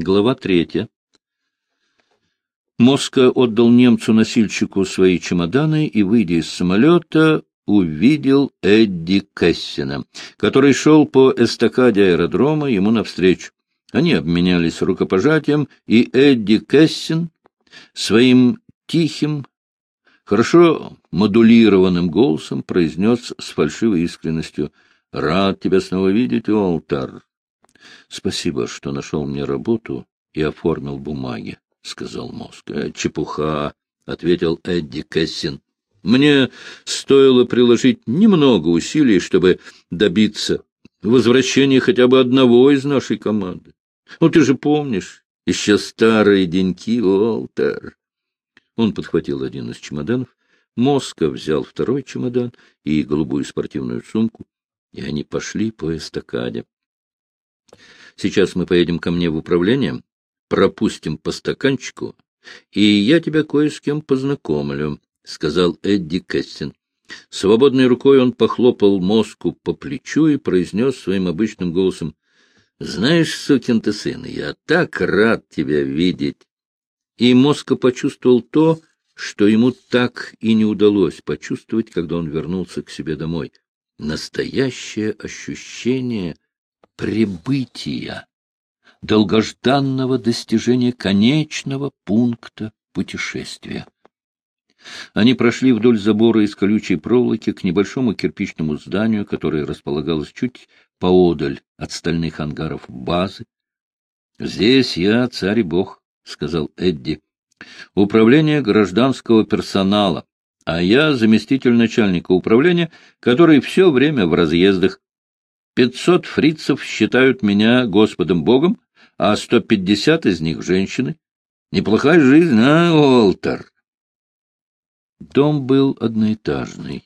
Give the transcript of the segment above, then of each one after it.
Глава третья. Моска отдал немцу-носильщику свои чемоданы и, выйдя из самолета, увидел Эдди Кессина, который шел по эстакаде аэродрома ему навстречу. Они обменялись рукопожатием, и Эдди Кессин своим тихим, хорошо модулированным голосом произнес с фальшивой искренностью «Рад тебя снова видеть, Уолтер. Спасибо, что нашел мне работу и оформил бумаги», — сказал мозг. «Э, «Чепуха», — ответил Эдди Кессин. «Мне стоило приложить немного усилий, чтобы добиться возвращения хотя бы одного из нашей команды. Ну, ты же помнишь, еще старые деньки, Уолтер». Он подхватил один из чемоданов, Моска взял второй чемодан и голубую спортивную сумку, и они пошли по эстакаде. Сейчас мы поедем ко мне в управление, пропустим по стаканчику, и я тебя кое с кем познакомлю, — сказал Эдди Кэстин. Свободной рукой он похлопал мозку по плечу и произнес своим обычным голосом, — Знаешь, сукин ты сын, я так рад тебя видеть. И Моска почувствовал то, что ему так и не удалось почувствовать, когда он вернулся к себе домой. Настоящее ощущение прибытия, долгожданного достижения конечного пункта путешествия. Они прошли вдоль забора из колючей проволоки к небольшому кирпичному зданию, которое располагалось чуть поодаль от стальных ангаров базы. — Здесь я царь и бог, — сказал Эдди управление гражданского персонала, а я заместитель начальника управления, который все время в разъездах. Пятьсот фрицев считают меня Господом Богом, а сто пятьдесят из них — женщины. Неплохая жизнь, а, Уолтер? Дом был одноэтажный.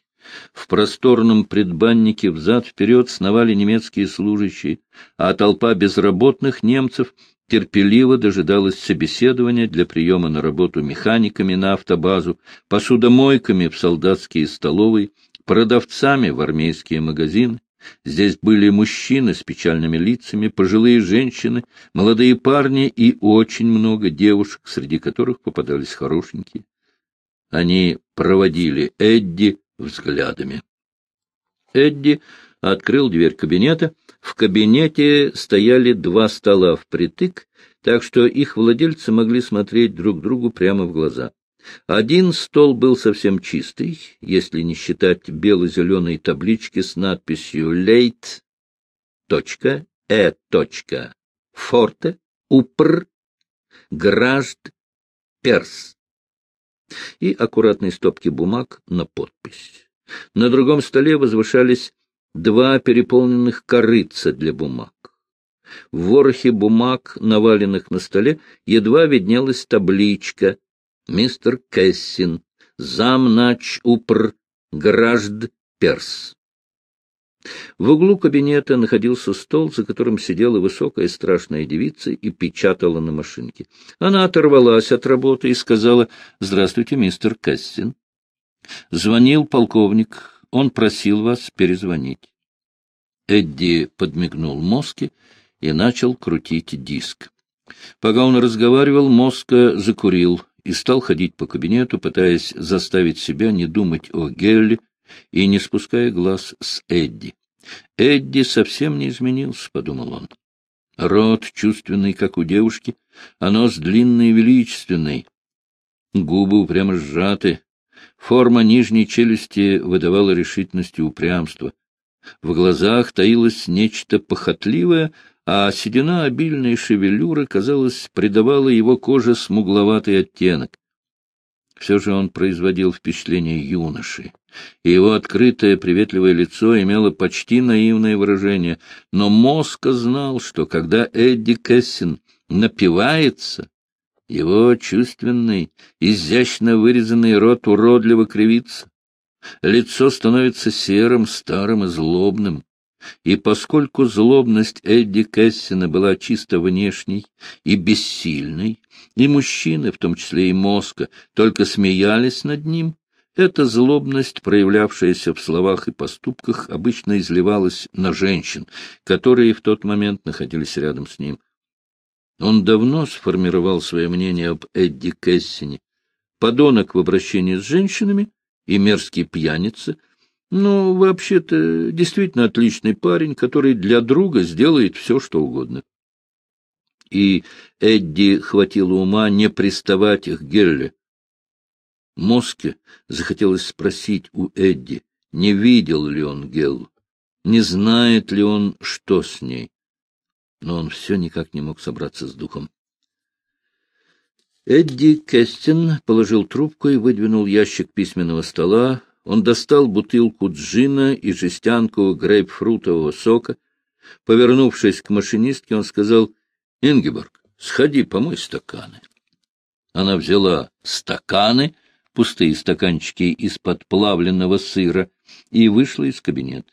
В просторном предбаннике взад-вперед сновали немецкие служащие, а толпа безработных немцев терпеливо дожидалась собеседования для приема на работу механиками на автобазу, посудомойками в солдатские столовые, продавцами в армейские магазины. Здесь были мужчины с печальными лицами, пожилые женщины, молодые парни и очень много девушек, среди которых попадались хорошенькие. Они проводили Эдди взглядами. Эдди открыл дверь кабинета. В кабинете стояли два стола впритык, так что их владельцы могли смотреть друг другу прямо в глаза. Один стол был совсем чистый, если не считать бело-зеленой таблички с надписью «Лейт. Э. Форте. Упр. Гражд. Перс» и аккуратной стопки бумаг на подпись. На другом столе возвышались два переполненных корыца для бумаг. В ворохе бумаг, наваленных на столе, едва виднелась табличка «Мистер Кессин, замнач упр, гражд перс». В углу кабинета находился стол, за которым сидела высокая страшная девица и печатала на машинке. Она оторвалась от работы и сказала «Здравствуйте, мистер Кессин». Звонил полковник он просил вас перезвонить. Эдди подмигнул Моске и начал крутить диск. Пока он разговаривал, Моска закурил и стал ходить по кабинету, пытаясь заставить себя не думать о Гелле и не спуская глаз с Эдди. Эдди совсем не изменился, — подумал он. Рот чувственный, как у девушки, а нос длинный и величественный. Губы упрямо сжаты, Форма нижней челюсти выдавала решительность и упрямство. В глазах таилось нечто похотливое, а седина обильной шевелюры, казалось, придавала его коже смугловатый оттенок. Все же он производил впечатление юноши, и его открытое приветливое лицо имело почти наивное выражение, но мозг знал, что когда Эдди Кессин напивается, его чувственный, изящно вырезанный рот уродливо кривится. Лицо становится серым, старым и злобным. И поскольку злобность Эдди Кэссина была чисто внешней и бессильной, и мужчины, в том числе и мозга, только смеялись над ним, эта злобность, проявлявшаяся в словах и поступках, обычно изливалась на женщин, которые в тот момент находились рядом с ним. Он давно сформировал свое мнение об Эдди Кессине. Подонок в обращении с женщинами и мерзкий пьяница — ну, вообще-то, действительно отличный парень, который для друга сделает все, что угодно. И Эдди хватило ума не приставать к Гелле. Моске захотелось спросить у Эдди, не видел ли он Геллу, не знает ли он, что с ней. Но он все никак не мог собраться с духом. Эдди Кестин положил трубку и выдвинул ящик письменного стола, он достал бутылку джина и жестянку грейпфрутового сока. Повернувшись к машинистке, он сказал, — Ингеборг, сходи, помой стаканы. Она взяла стаканы, пустые стаканчики из-под плавленного сыра, и вышла из кабинета.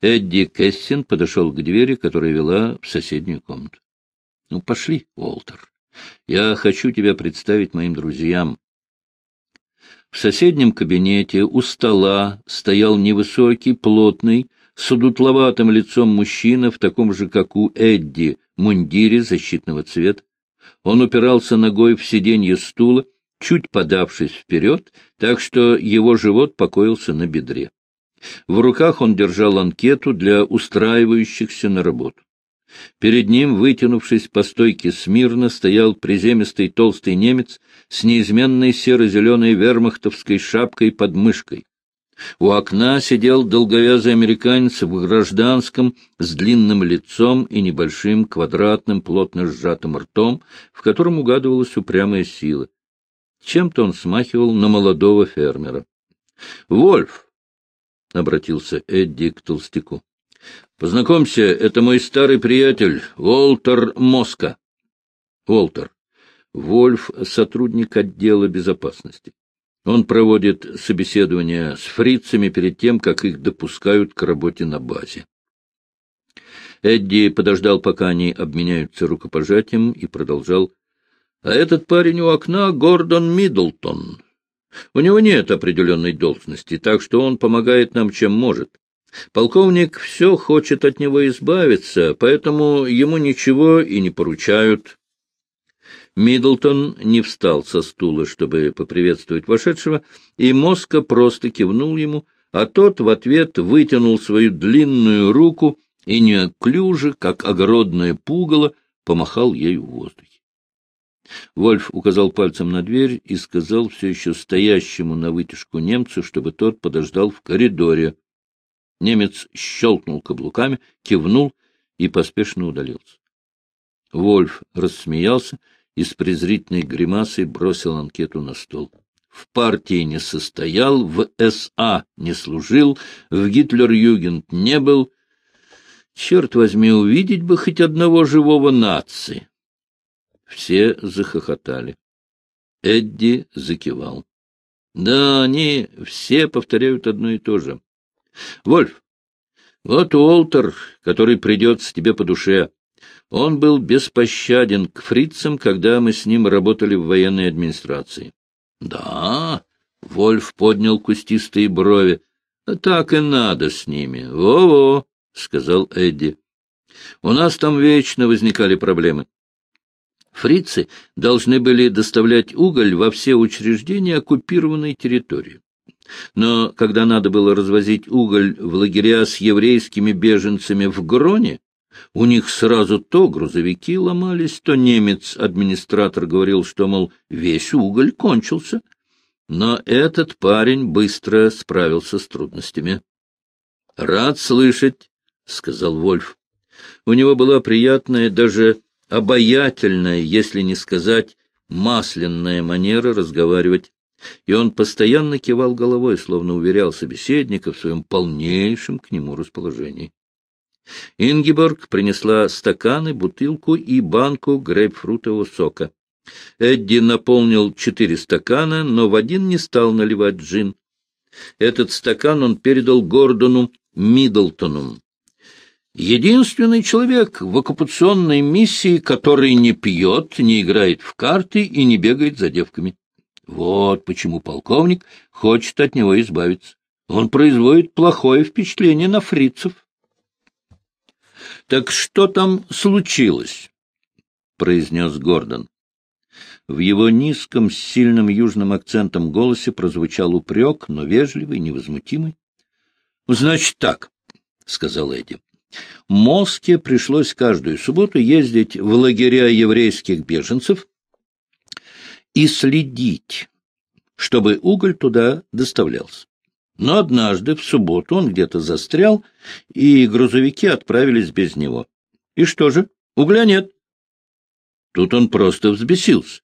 Эдди Кессин подошел к двери, которая вела в соседнюю комнату. — Ну, пошли, Уолтер. Я хочу тебя представить моим друзьям. В соседнем кабинете у стола стоял невысокий, плотный, с удутловатым лицом мужчина в таком же, как у Эдди, мундире защитного цвета. Он упирался ногой в сиденье стула, чуть подавшись вперед, так что его живот покоился на бедре. В руках он держал анкету для устраивающихся на работу. Перед ним, вытянувшись по стойке смирно, стоял приземистый толстый немец с неизменной серо-зеленой вермахтовской шапкой под мышкой. У окна сидел долговязый американец в гражданском с длинным лицом и небольшим квадратным плотно сжатым ртом, в котором угадывалась упрямая сила. Чем-то он смахивал на молодого фермера. — Вольф! — обратился Эдди к толстяку. Познакомься, это мой старый приятель, Волтер Моска. Волтер. Вольф — сотрудник отдела безопасности. Он проводит собеседования с фрицами перед тем, как их допускают к работе на базе. Эдди подождал, пока они обменяются рукопожатием, и продолжал. — А этот парень у окна — Гордон Миддлтон. У него нет определенной должности, так что он помогает нам, чем может. Полковник все хочет от него избавиться, поэтому ему ничего и не поручают. Миддлтон не встал со стула, чтобы поприветствовать вошедшего, и Моска просто кивнул ему, а тот в ответ вытянул свою длинную руку и неоклюже, как огородное пугало, помахал ею в воздухе. Вольф указал пальцем на дверь и сказал все еще стоящему на вытяжку немцу, чтобы тот подождал в коридоре. Немец щелкнул каблуками, кивнул и поспешно удалился. Вольф рассмеялся и с презрительной гримасой бросил анкету на стол. В партии не состоял, в СА не служил, в Гитлер-Югент не был. Черт возьми, увидеть бы хоть одного живого нации. Все захохотали. Эдди закивал. Да, они все повторяют одно и то же. Вольф, вот Уолтер, который придется тебе по душе. Он был беспощаден к фрицам, когда мы с ним работали в военной администрации. — Да, — Вольф поднял кустистые брови, — так и надо с ними. Во — сказал Эдди. — У нас там вечно возникали проблемы. Фрицы должны были доставлять уголь во все учреждения оккупированной территории. Но когда надо было развозить уголь в лагеря с еврейскими беженцами в Гроне, у них сразу то грузовики ломались, то немец-администратор говорил, что, мол, весь уголь кончился. Но этот парень быстро справился с трудностями. — Рад слышать, — сказал Вольф. У него была приятная, даже обаятельная, если не сказать масляная манера разговаривать и он постоянно кивал головой, словно уверял собеседника в своем полнейшем к нему расположении. Ингеборг принесла стаканы, бутылку и банку грейпфрутового сока. Эдди наполнил четыре стакана, но в один не стал наливать джин. Этот стакан он передал Гордону Миддлтону. Единственный человек в оккупационной миссии, который не пьет, не играет в карты и не бегает за девками. Вот почему полковник хочет от него избавиться. Он производит плохое впечатление на фрицев. Так что там случилось? — произнес Гордон. В его низком, сильным южным акцентом голосе прозвучал упрек, но вежливый, невозмутимый. — Значит так, — сказал Эдди. Моске пришлось каждую субботу ездить в лагеря еврейских беженцев и следить, чтобы уголь туда доставлялся. Но однажды, в субботу, он где-то застрял, и грузовики отправились без него. И что же? Угля нет. Тут он просто взбесился.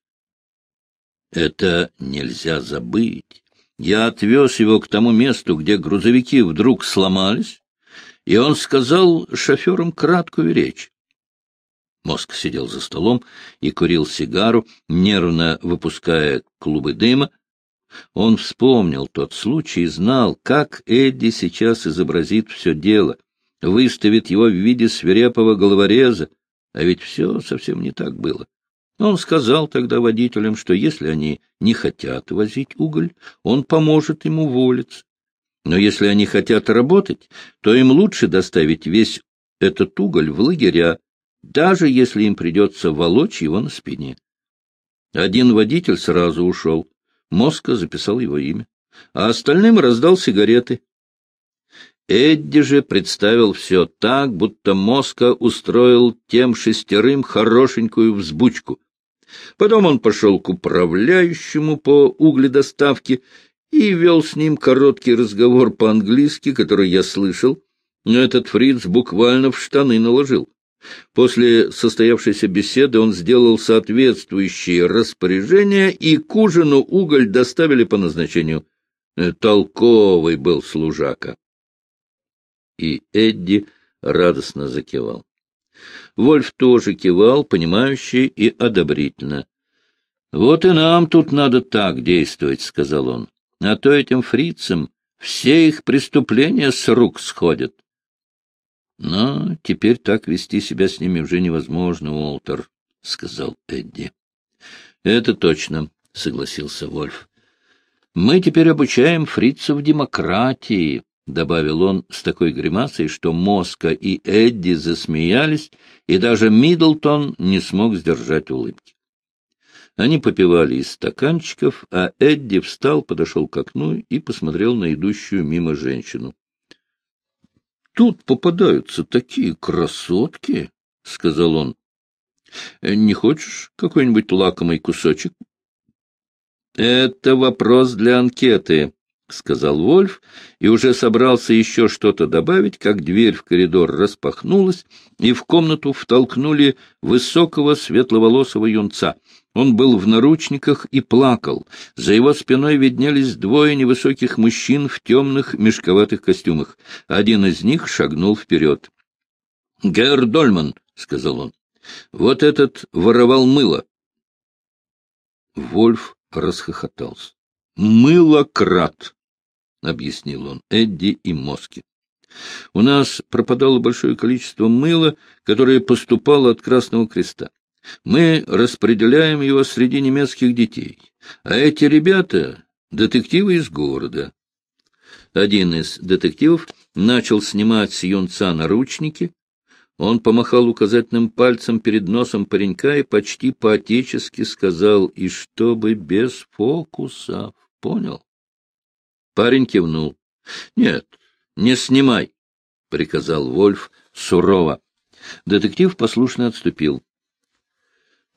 Это нельзя забыть. Я отвез его к тому месту, где грузовики вдруг сломались, и он сказал шоферам краткую речь. Мозг сидел за столом и курил сигару, нервно выпуская клубы дыма. Он вспомнил тот случай и знал, как Эдди сейчас изобразит все дело, выставит его в виде свирепого головореза, а ведь все совсем не так было. Он сказал тогда водителям, что если они не хотят возить уголь, он поможет им уволиться. Но если они хотят работать, то им лучше доставить весь этот уголь в лагеря, даже если им придется волочь его на спине. Один водитель сразу ушел. Моска записал его имя, а остальным раздал сигареты. Эдди же представил все так, будто Моска устроил тем шестерым хорошенькую взбучку. Потом он пошел к управляющему по угледоставке и вел с ним короткий разговор по-английски, который я слышал, но этот фриц буквально в штаны наложил. После состоявшейся беседы он сделал соответствующие распоряжения, и к ужину уголь доставили по назначению. Толковый был служака. И Эдди радостно закивал. Вольф тоже кивал, понимающе и одобрительно. — Вот и нам тут надо так действовать, — сказал он. — А то этим фрицам все их преступления с рук сходят. Но теперь так вести себя с ними уже невозможно, Уолтер, — сказал Эдди. — Это точно, — согласился Вольф. — Мы теперь обучаем фрицев демократии, — добавил он с такой гримасой, что Моска и Эдди засмеялись, и даже Миддлтон не смог сдержать улыбки. Они попивали из стаканчиков, а Эдди встал, подошел к окну и посмотрел на идущую мимо женщину. — Тут попадаются такие красотки, — сказал он. — Не хочешь какой-нибудь лакомый кусочек? — Это вопрос для анкеты, — сказал Вольф, и уже собрался еще что-то добавить, как дверь в коридор распахнулась, и в комнату втолкнули высокого светловолосого юнца. Он был в наручниках и плакал. За его спиной виднелись двое невысоких мужчин в темных мешковатых костюмах. Один из них шагнул вперед. — Герр Дольман, — сказал он, — вот этот воровал мыло. Вольф расхохотался. — Мылократ! — объяснил он Эдди и Моски. У нас пропадало большое количество мыла, которое поступало от Красного Креста. Мы распределяем его среди немецких детей. А эти ребята — детективы из города. Один из детективов начал снимать с юнца наручники. Он помахал указательным пальцем перед носом паренька и почти по-отечески сказал, и чтобы без фокусов, понял? Парень кивнул. — Нет, не снимай, — приказал Вольф сурово. Детектив послушно отступил.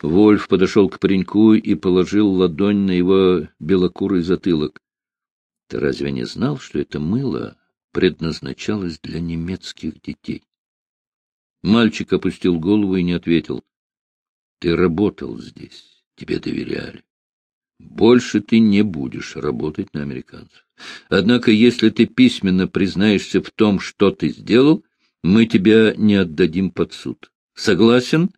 Вольф подошел к пареньку и положил ладонь на его белокурый затылок. — Ты разве не знал, что это мыло предназначалось для немецких детей? Мальчик опустил голову и не ответил. — Ты работал здесь, тебе доверяли. Больше ты не будешь работать на американцев. Однако, если ты письменно признаешься в том, что ты сделал, мы тебя не отдадим под суд. Согласен?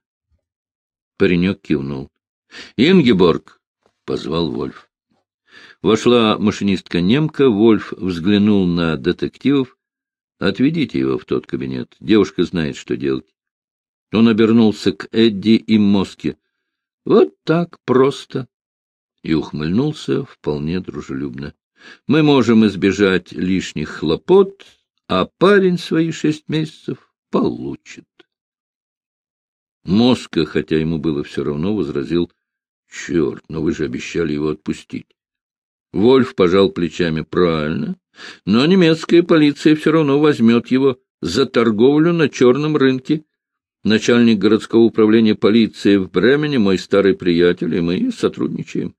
Паренек кивнул. — Ингеборг! — позвал Вольф. Вошла машинистка-немка, Вольф взглянул на детективов. — Отведите его в тот кабинет. Девушка знает, что делать. Он обернулся к Эдди и Моске. — Вот так просто и ухмыльнулся вполне дружелюбно. Мы можем избежать лишних хлопот, а парень свои шесть месяцев получит. Моска, хотя ему было все равно, возразил, «Черт, но вы же обещали его отпустить». Вольф пожал плечами, «Правильно, но немецкая полиция все равно возьмет его за торговлю на черном рынке. Начальник городского управления полиции в Бремене мой старый приятель, и мы сотрудничаем».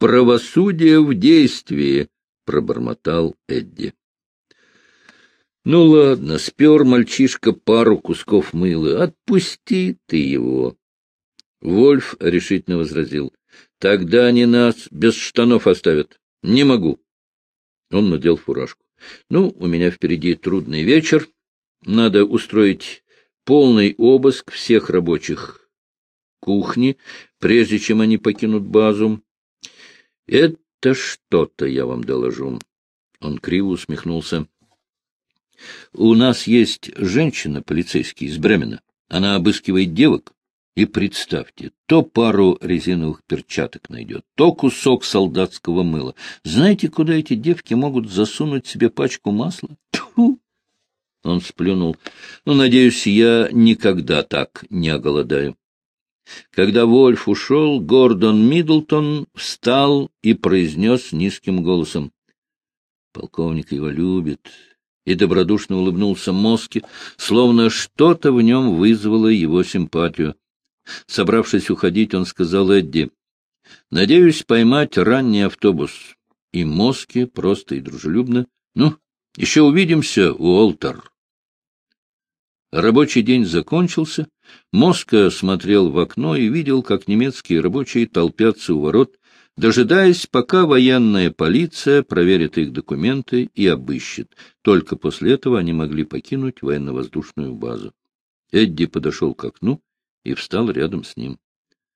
«Правосудие в действии», — пробормотал Эдди. Ну ладно, спер мальчишка пару кусков мыла. Отпусти ты его. Вольф решительно возразил. Тогда они нас без штанов оставят. Не могу. Он надел фуражку. Ну, у меня впереди трудный вечер. Надо устроить полный обыск всех рабочих кухни, прежде чем они покинут базу. Это что-то, я вам доложу. Он криво усмехнулся. У нас есть женщина, полицейский, из Бремена. Она обыскивает девок. И представьте, то пару резиновых перчаток найдет, то кусок солдатского мыла. Знаете, куда эти девки могут засунуть себе пачку масла? Тьфу! Он сплюнул. Ну, надеюсь, я никогда так не оголодаю. Когда Вольф ушел, Гордон Миддлтон встал и произнес низким голосом. Полковник его любит, и добродушно улыбнулся Моске, словно что-то в нем вызвало его симпатию. Собравшись уходить, он сказал Эдди, «Надеюсь поймать ранний автобус». И Моске просто и дружелюбно, «Ну, еще увидимся, Уолтер». Рабочий день закончился. Моска смотрел в окно и видел, как немецкие рабочие толпятся у ворот, дожидаясь, пока военная полиция проверит их документы и обыщет. Только после этого они могли покинуть военно-воздушную базу. Эдди подошел к окну и встал рядом с ним.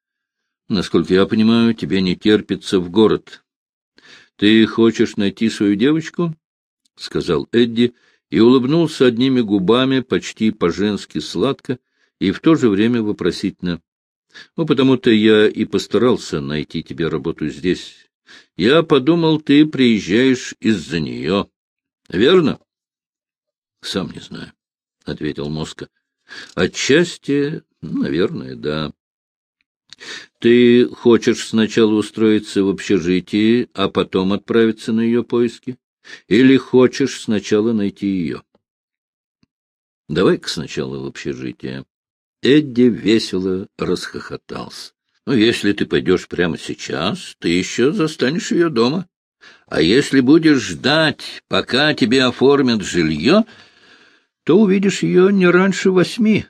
— Насколько я понимаю, тебе не терпится в город. — Ты хочешь найти свою девочку? — сказал Эдди и улыбнулся одними губами, почти по-женски сладко и в то же время вопросительно. Ну, потому-то я и постарался найти тебе работу здесь. Я подумал, ты приезжаешь из-за нее. Верно? — Сам не знаю, — ответил Моска. — Отчасти, наверное, да. Ты хочешь сначала устроиться в общежитии, а потом отправиться на ее поиски? Или хочешь сначала найти ее? Давай-ка сначала в общежитие. Эдди весело расхохотался. — Ну, если ты пойдешь прямо сейчас, ты еще застанешь ее дома. А если будешь ждать, пока тебе оформят жилье, то увидишь ее не раньше восьми,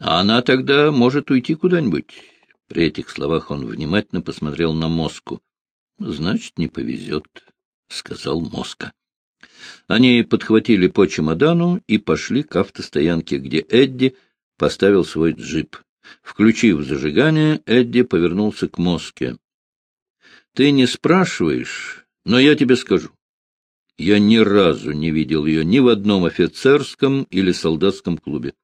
а она тогда может уйти куда-нибудь. При этих словах он внимательно посмотрел на Моску. — Значит, не повезет, — сказал Моска. Они подхватили по чемодану и пошли к автостоянке, где Эдди поставил свой джип. Включив зажигание, Эдди повернулся к Моске. — Ты не спрашиваешь, но я тебе скажу. Я ни разу не видел ее ни в одном офицерском или солдатском клубе.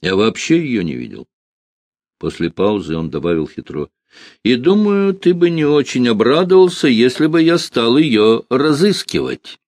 Я вообще ее не видел. После паузы он добавил хитро. — И думаю, ты бы не очень обрадовался, если бы я стал ее разыскивать.